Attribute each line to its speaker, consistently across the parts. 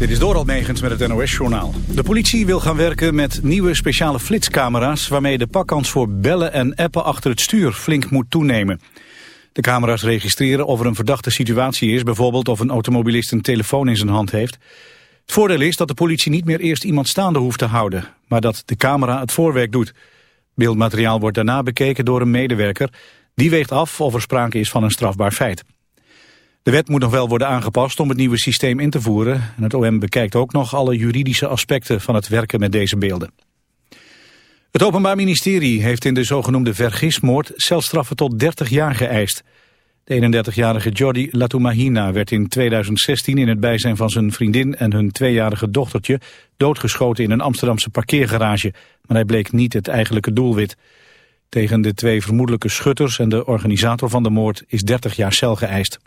Speaker 1: Dit is Doral Megens met het NOS-journaal. De politie wil gaan werken met nieuwe speciale flitscamera's... waarmee de pakkans voor bellen en appen achter het stuur flink moet toenemen. De camera's registreren of er een verdachte situatie is... bijvoorbeeld of een automobilist een telefoon in zijn hand heeft. Het voordeel is dat de politie niet meer eerst iemand staande hoeft te houden... maar dat de camera het voorwerk doet. Beeldmateriaal wordt daarna bekeken door een medewerker... die weegt af of er sprake is van een strafbaar feit. De wet moet nog wel worden aangepast om het nieuwe systeem in te voeren. En het OM bekijkt ook nog alle juridische aspecten van het werken met deze beelden. Het Openbaar Ministerie heeft in de zogenoemde vergismoord celstraffen tot 30 jaar geëist. De 31-jarige Jordi Latumahina werd in 2016 in het bijzijn van zijn vriendin en hun tweejarige dochtertje doodgeschoten in een Amsterdamse parkeergarage. Maar hij bleek niet het eigenlijke doelwit. Tegen de twee vermoedelijke schutters en de organisator van de moord is 30 jaar cel geëist.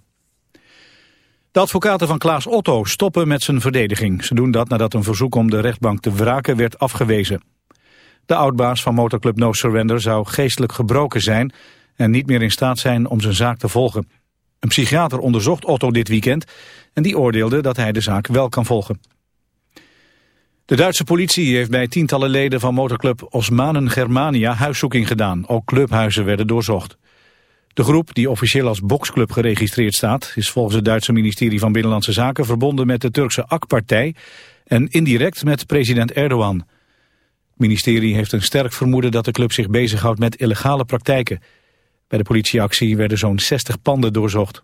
Speaker 1: De advocaten van Klaas Otto stoppen met zijn verdediging. Ze doen dat nadat een verzoek om de rechtbank te wraken werd afgewezen. De oudbaas van motorclub No Surrender zou geestelijk gebroken zijn... en niet meer in staat zijn om zijn zaak te volgen. Een psychiater onderzocht Otto dit weekend... en die oordeelde dat hij de zaak wel kan volgen. De Duitse politie heeft bij tientallen leden van motorclub Osmanen Germania huiszoeking gedaan. Ook clubhuizen werden doorzocht. De groep, die officieel als boksclub geregistreerd staat... is volgens het Duitse ministerie van Binnenlandse Zaken... verbonden met de Turkse AK-partij en indirect met president Erdogan. Het ministerie heeft een sterk vermoeden dat de club zich bezighoudt met illegale praktijken. Bij de politieactie werden zo'n 60 panden doorzocht.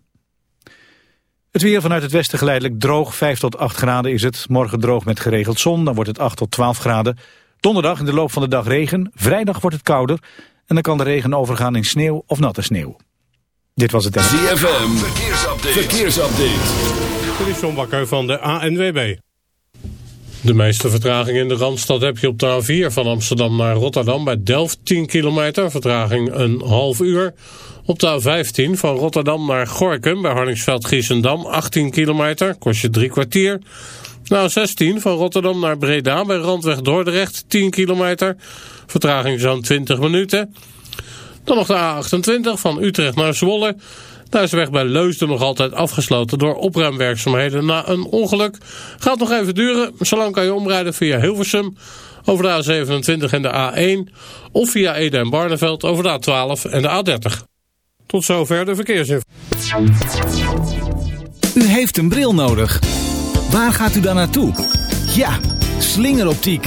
Speaker 1: Het weer vanuit het westen geleidelijk droog, 5 tot 8 graden is het. Morgen droog met geregeld zon, dan wordt het 8 tot 12 graden. Donderdag in de loop van de dag regen, vrijdag wordt het kouder... En dan kan de regen overgaan in sneeuw of natte sneeuw. Dit was het...
Speaker 2: ZFM, verkeersupdate. verkeersupdate.
Speaker 3: Dit is John Bakker van de ANWB. De meeste vertraging in de Randstad heb je op de A4 van Amsterdam naar Rotterdam. Bij Delft 10 kilometer, vertraging een half uur. Op de A15 van Rotterdam naar Gorkum bij Harningsveld-Giessendam 18 kilometer, kost je drie kwartier. Na 16 van Rotterdam naar Breda bij Randweg Dordrecht 10 kilometer, vertraging zo'n 20 minuten. Dan nog de A28 van Utrecht naar Zwolle. Daar is de weg bij Leusden nog altijd afgesloten door opruimwerkzaamheden na een ongeluk. Gaat nog even duren, zolang kan je omrijden via Hilversum over de A27 en de A1 of via Ede en Barneveld over de A12 en de A30. Tot zover de verkeersinformatie.
Speaker 4: U heeft een bril nodig. Waar gaat u dan naartoe? Ja, slingeroptiek.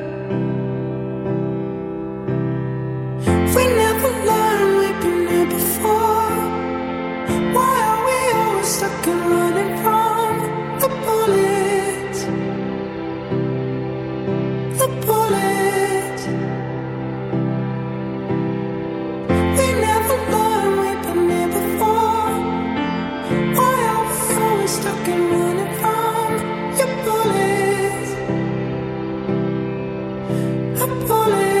Speaker 2: I'm
Speaker 5: falling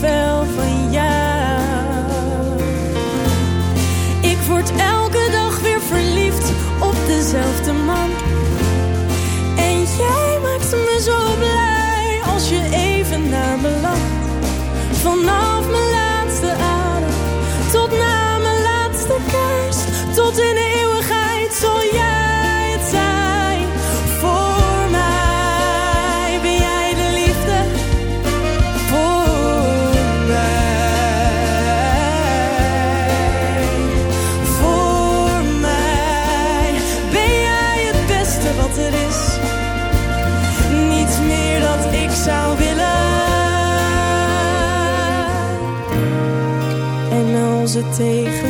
Speaker 2: fell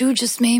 Speaker 6: you just
Speaker 7: made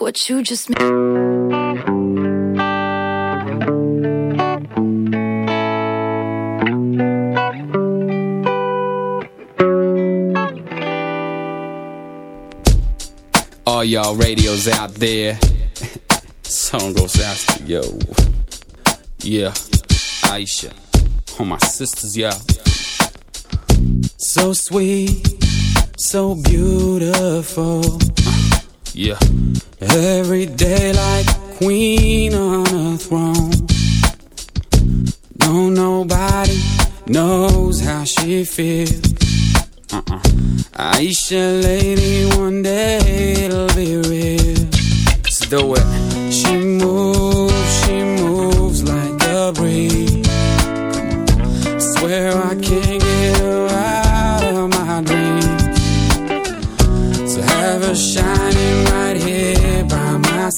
Speaker 7: What you just made.
Speaker 8: All y'all radios out there. Song goes out to yo. Yeah, Aisha. All my sisters, yeah. So sweet, so beautiful. Uh, yeah. Every day like a queen on a throne. No, nobody knows how she feels. Uh-uh. Aisha, lady, one day it'll be real. Let's do it.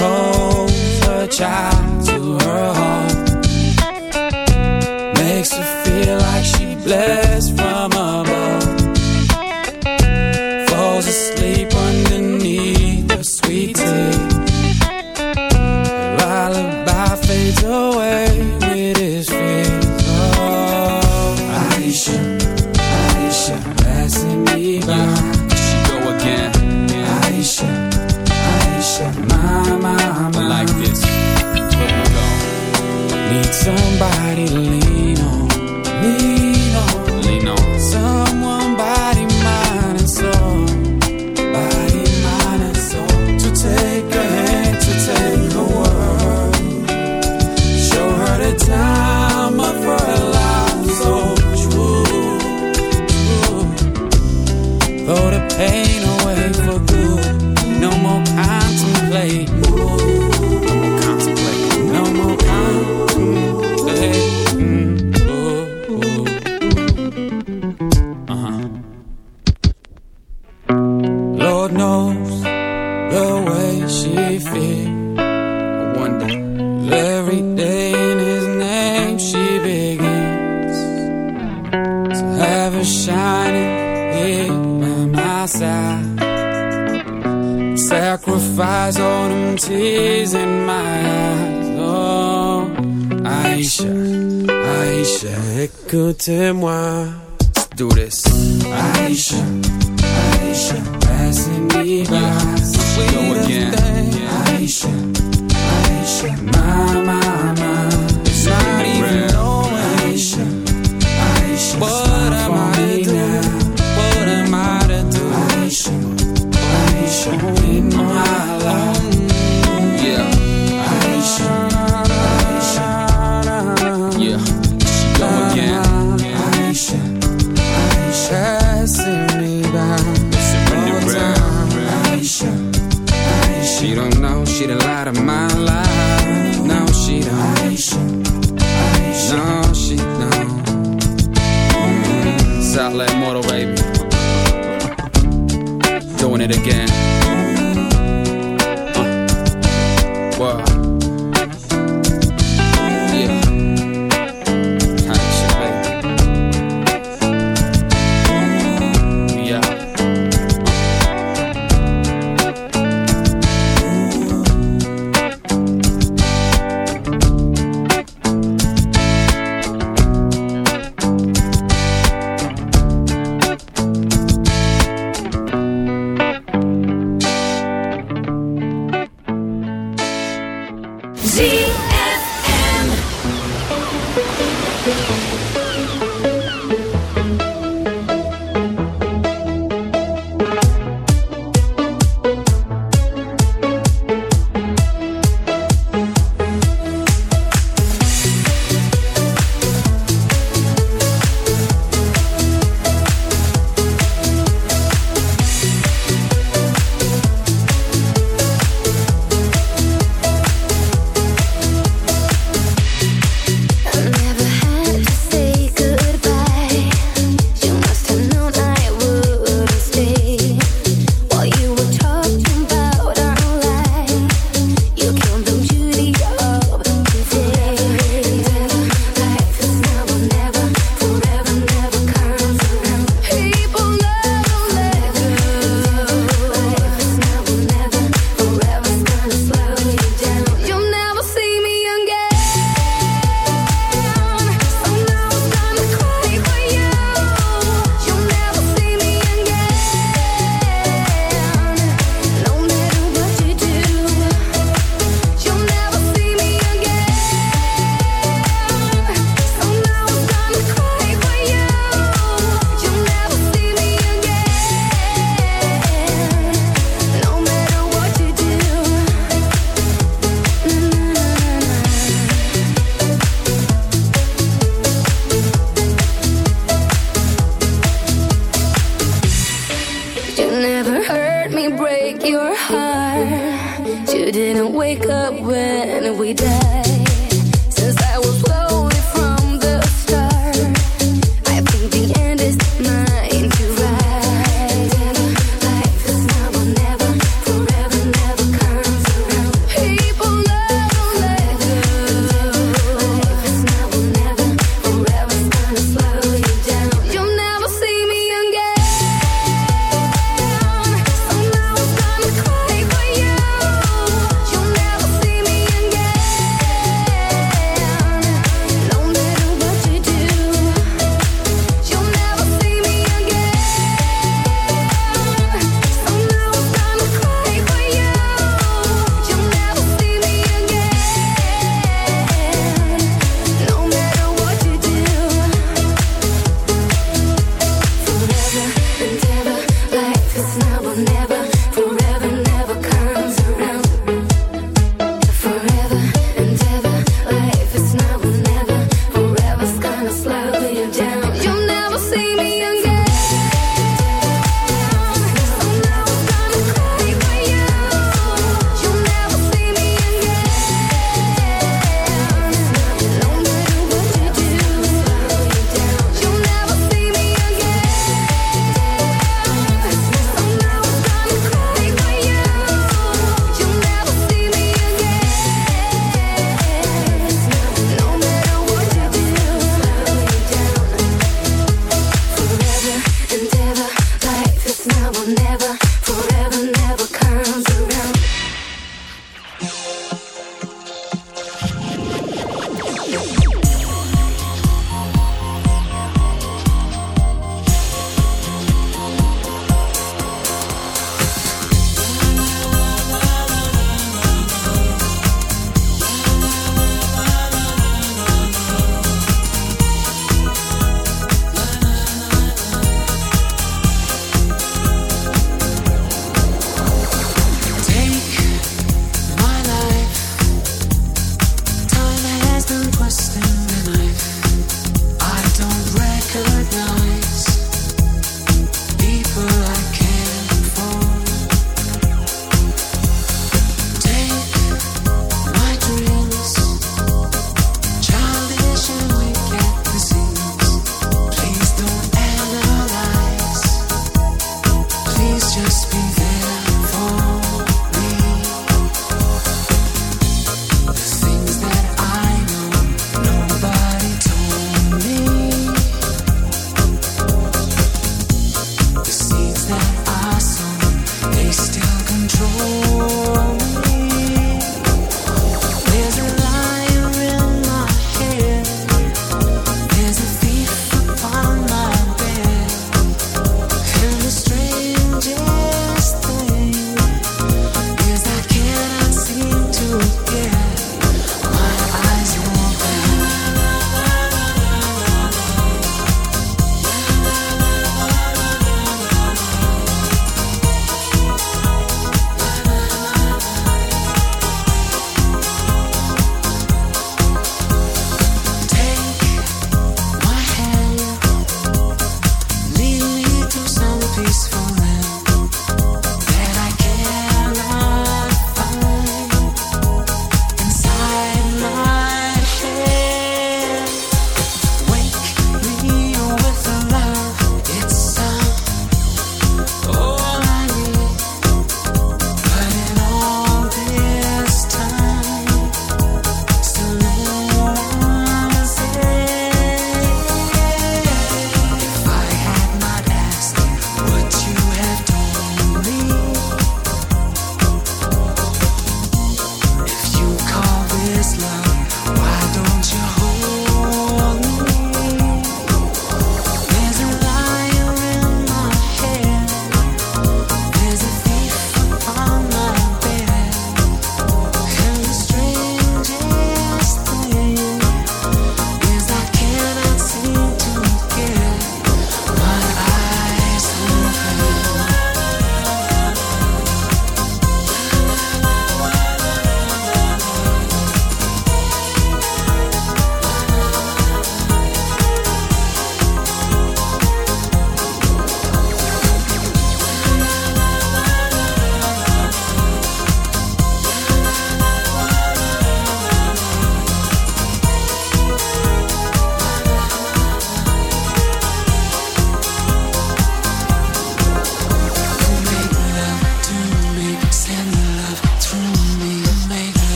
Speaker 8: holds her child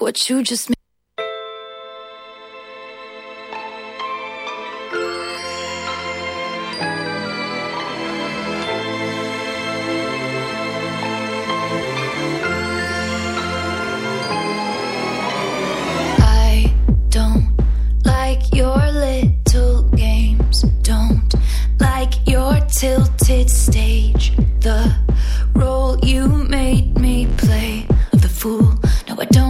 Speaker 7: What you just made I don't like your little games. Don't like your tilted stage. The role you made me play of the fool. No, I don't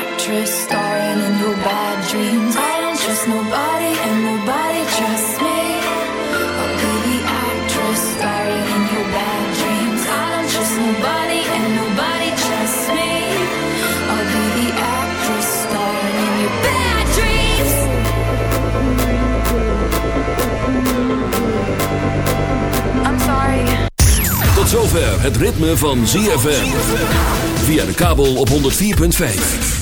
Speaker 7: starring in your bad dreams. I don't trust nobody and nobody trusts me. I'll be the actress starring in your bad dreams. I don't trust nobody and nobody trusts me. I'll be the actress starring in your bad dreams.
Speaker 9: I'm sorry.
Speaker 10: Tot zover het ritme van ZFM. Via de kabel op 104.5.